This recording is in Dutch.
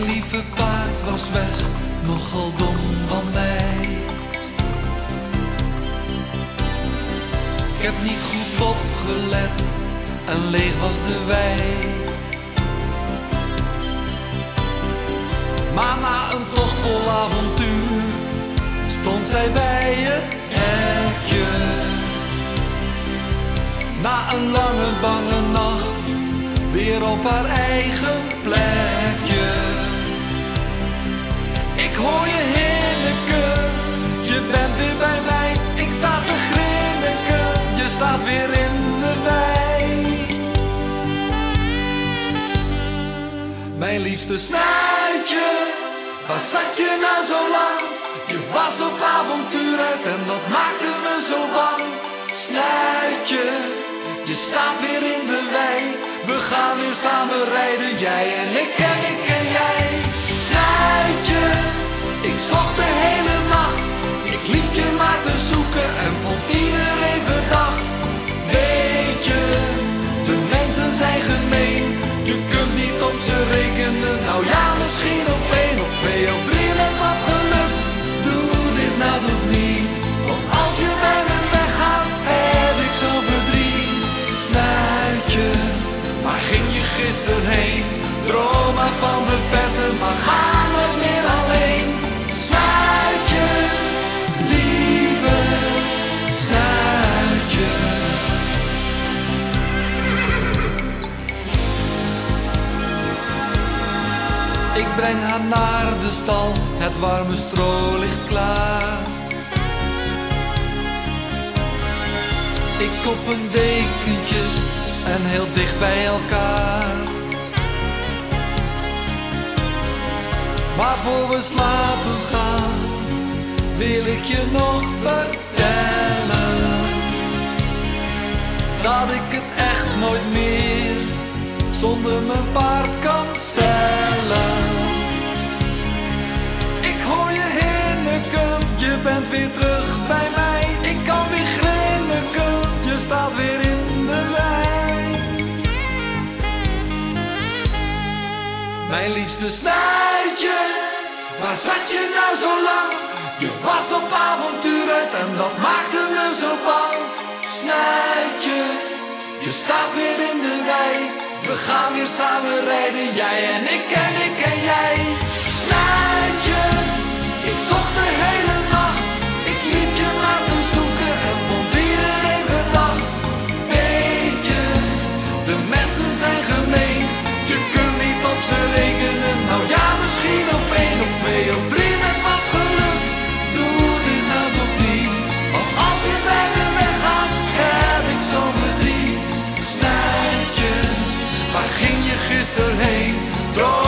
lieve paard was weg, nogal dom van mij. Ik heb niet goed opgelet en leeg was de wei. Maar na een tocht vol avontuur stond zij bij het hekje. Na een lange bange nacht weer op haar eigen plekje. Hoor je hinniken, je bent weer bij mij. Ik sta te grinniken, je staat weer in de wei. Mijn liefste snuitje, waar zat je nou zo lang? Je was op avontuur uit en dat maakte me zo bang. Snuitje, je staat weer in de wei. We gaan weer samen rijden, jij en ik en ik en vond breng haar naar de stal, het warme stro ligt klaar. Ik kop een dekentje en heel dicht bij elkaar. Maar voor we slapen gaan, wil ik je nog vertellen dat ik het echt nooit meer zonder mijn paard kan stellen. Ik hoor je hinniken, je bent weer terug bij mij. Ik kan weer grinniken, je staat weer in de wei. Mijn liefste snuitje, waar zat je nou zo lang? Je was op avontuur uit en dat maakte me zo bang. Snuitje, je staat weer in de wei. We gaan weer samen rijden, jij en ik en ik en jij. Je gisteren